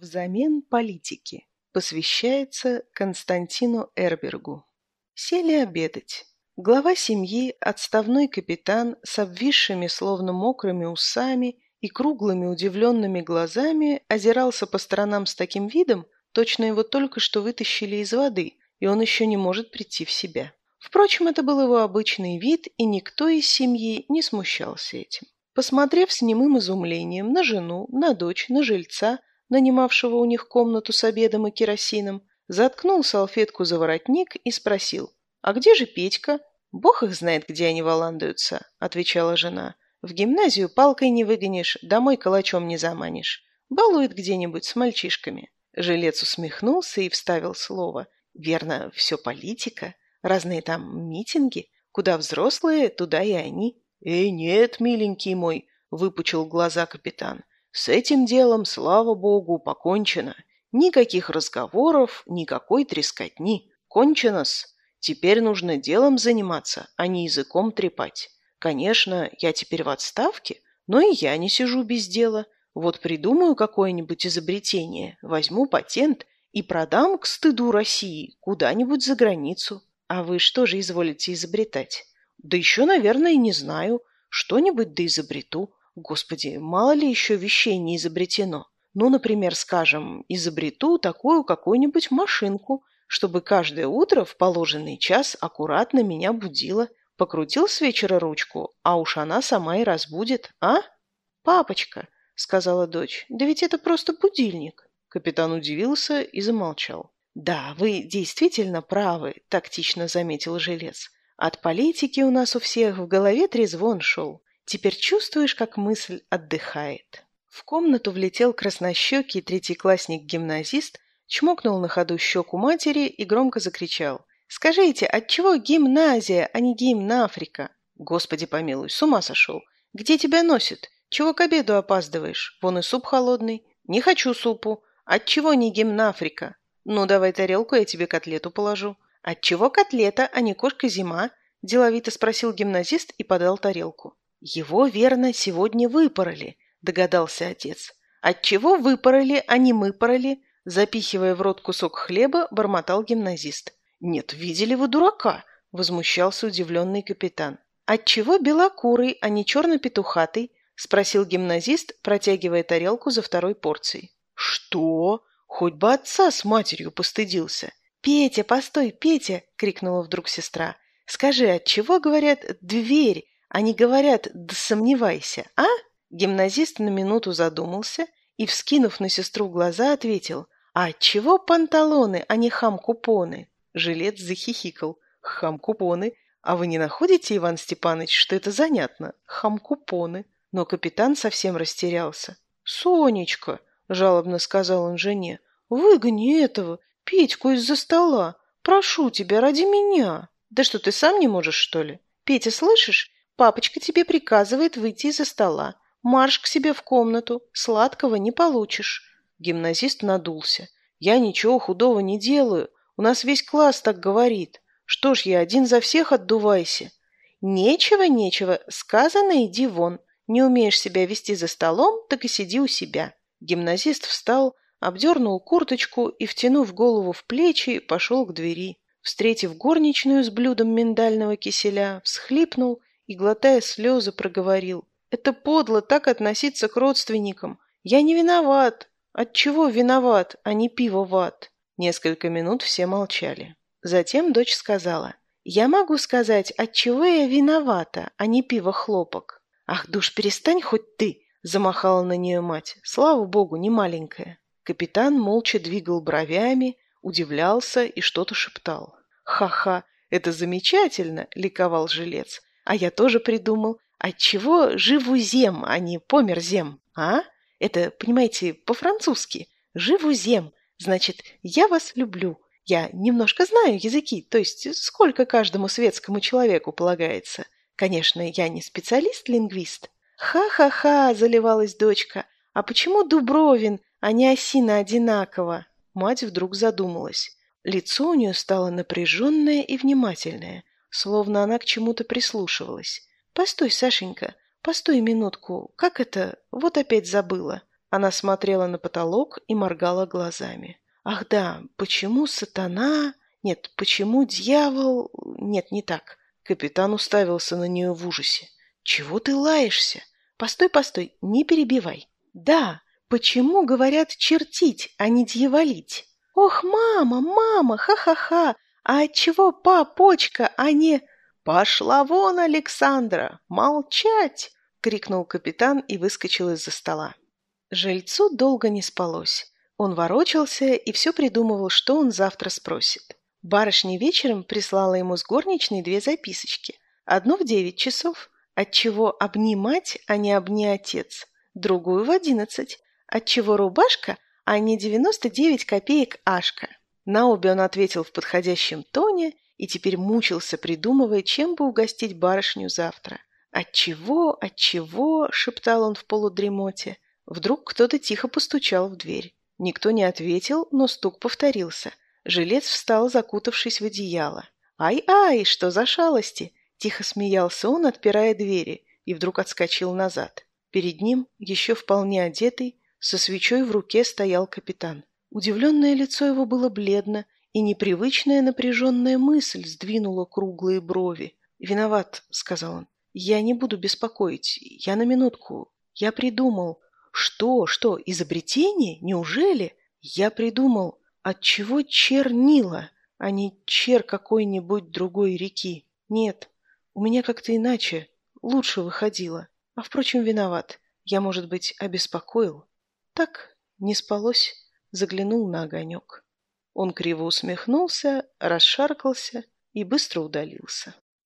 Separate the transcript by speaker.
Speaker 1: Взамен политики. Посвящается Константину Эрбергу. Сели обедать. Глава семьи, отставной капитан с обвисшими, словно мокрыми усами и круглыми удивленными глазами озирался по сторонам с таким видом, точно его только что вытащили из воды, и он еще не может прийти в себя. Впрочем, это был его обычный вид, и никто из семьи не смущался этим. Посмотрев с немым изумлением на жену, на дочь, на жильца, нанимавшего у них комнату с обедом и керосином, заткнул салфетку за воротник и спросил, «А где же Петька?» «Бог их знает, где они валандаются», — отвечала жена. «В гимназию палкой не выгонишь, домой калачом не заманишь. Балует где-нибудь с мальчишками». Жилец усмехнулся и вставил слово. «Верно, все политика. Разные там митинги. Куда взрослые, туда и они». «Эй, нет, миленький мой», — выпучил глаза капитан. С этим делом, слава богу, покончено. Никаких разговоров, никакой трескотни. Кончено-с. Теперь нужно делом заниматься, а не языком трепать. Конечно, я теперь в отставке, но и я не сижу без дела. Вот придумаю какое-нибудь изобретение, возьму патент и продам к стыду России куда-нибудь за границу. А вы что же изволите изобретать? Да еще, наверное, не знаю. Что-нибудь да изобрету. Господи, мало ли еще вещей не изобретено. Ну, например, скажем, изобрету такую какую-нибудь машинку, чтобы каждое утро в положенный час аккуратно меня будила. Покрутил с вечера ручку, а уж она сама и разбудит, а? Папочка, сказала дочь, да ведь это просто будильник. Капитан удивился и замолчал. «Да, вы действительно правы», – тактично заметил жилец. «От политики у нас у всех в голове трезвон шел. Теперь чувствуешь, как мысль отдыхает. В комнату влетел краснощекий третьеклассник-гимназист, чмокнул на ходу щеку матери и громко закричал. «Скажите, отчего гимназия, а не гимнафрика?» «Господи помилуй, с ума сошел! Где тебя носит? Чего к обеду опаздываешь? Вон и суп холодный. Не хочу супу. Отчего не гимнафрика? Ну, давай тарелку, я тебе котлету положу. Отчего котлета, а не кошка зима? Деловито спросил гимназист и подал тарелку. «Его, верно, сегодня выпороли», — догадался отец. «Отчего выпороли, а не мы пороли?» Запихивая в рот кусок хлеба, бормотал гимназист. «Нет, видели вы дурака!» — возмущался удивленный капитан. «Отчего белокурый, а не черно-петухатый?» — спросил гимназист, протягивая тарелку за второй порцией. «Что? Хоть бы отца с матерью постыдился!» «Петя, постой, Петя!» — крикнула вдруг сестра. «Скажи, отчего, говорят, дверь, они говорят «да сомневайся», а?» Гимназист на минуту задумался и, вскинув на сестру глаза, ответил «А отчего панталоны, а не хам-купоны?» Жилец захихикал «Хам-купоны? А вы не находите, Иван Степанович, что это занятно? Хам-купоны?» Но капитан совсем растерялся. «Сонечка!» – жалобно сказал он жене. «Выгони этого, Петьку из-за стола. Прошу тебя, ради меня!» «Да что, ты сам не можешь, что ли? Петя, слышишь? Папочка тебе приказывает выйти из-за стола. Марш к себе в комнату. Сладкого не получишь. Гимназист надулся. Я ничего худого не делаю. У нас весь класс так говорит. Что ж, я один за всех отдувайся. Нечего, нечего. Сказано, иди вон. Не умеешь себя вести за столом, так и сиди у себя. Гимназист встал, обдернул курточку и, втянув голову в плечи, пошел к двери. Встретив горничную с блюдом миндального киселя, всхлипнул и, глотая слезы, проговорил. «Это подло так относиться к родственникам. Я не виноват. От чего виноват, а не пивоват?» Несколько минут все молчали. Затем дочь сказала. «Я могу сказать, от чего я виновата, а не пиво-хлопок». «Ах, душ, перестань хоть ты!» – замахала на нее мать. «Слава богу, не маленькая». Капитан молча двигал бровями, удивлялся и что-то шептал. «Ха-ха, это замечательно!» – ликовал жилец. А я тоже придумал. Отчего живу зем, а не помер зем, а? Это, понимаете, по-французски. Живу зем. Значит, я вас люблю. Я немножко знаю языки, то есть сколько каждому светскому человеку полагается. Конечно, я не специалист-лингвист. Ха-ха-ха, заливалась дочка. А почему Дубровин, а не Осина одинаково? Мать вдруг задумалась. Лицо у нее стало напряженное и внимательное словно она к чему-то прислушивалась. «Постой, Сашенька, постой минутку. Как это? Вот опять забыла». Она смотрела на потолок и моргала глазами. Ах да, почему сатана... Нет, почему дьявол... Нет, не так. Капитан уставился на нее в ужасе. Чего ты лаешься? Постой, постой, не перебивай. Да, почему говорят чертить, а не дьяволить? Ох, мама, мама, ха-ха-ха. А отчего папочка, а не... Пошла вон, Александра, молчать! крикнул капитан и выскочил из-за стола. Жильцу долго не спалось. Он ворочался и все придумывал, что он завтра спросит. Барышня вечером прислала ему с горничной две записочки. Одну в девять часов, отчего обнимать, а не обни отец. Другую в одиннадцать, отчего рубашка, а не девяносто девять копеек ашка. На обе он ответил в подходящем тоне и теперь мучился, придумывая, чем бы угостить барышню завтра. «Отчего, отчего?» — шептал он в полудремоте. Вдруг кто-то тихо постучал в дверь. Никто не ответил, но стук повторился. Жилец встал, закутавшись в одеяло. «Ай-ай, что за шалости!» Тихо смеялся он, отпирая двери, и вдруг отскочил назад. Перед ним, еще вполне одетый, со свечой в руке стоял капитан. Удивленное лицо его было бледно, и непривычная напряженная мысль сдвинула круглые брови. «Виноват», — сказал он. «Я не буду беспокоить. Я на минутку. Я придумал». «Что? Что? Изобретение? Неужели?» «Я придумал. Отчего чернила, а не чер какой-нибудь другой реки? Нет, у меня как-то иначе, лучше выходило. А, впрочем, виноват. Я, может быть, обеспокоил. Так, не спалось, заглянул на огонек. Он криво усмехнулся, расшаркался и быстро удалился.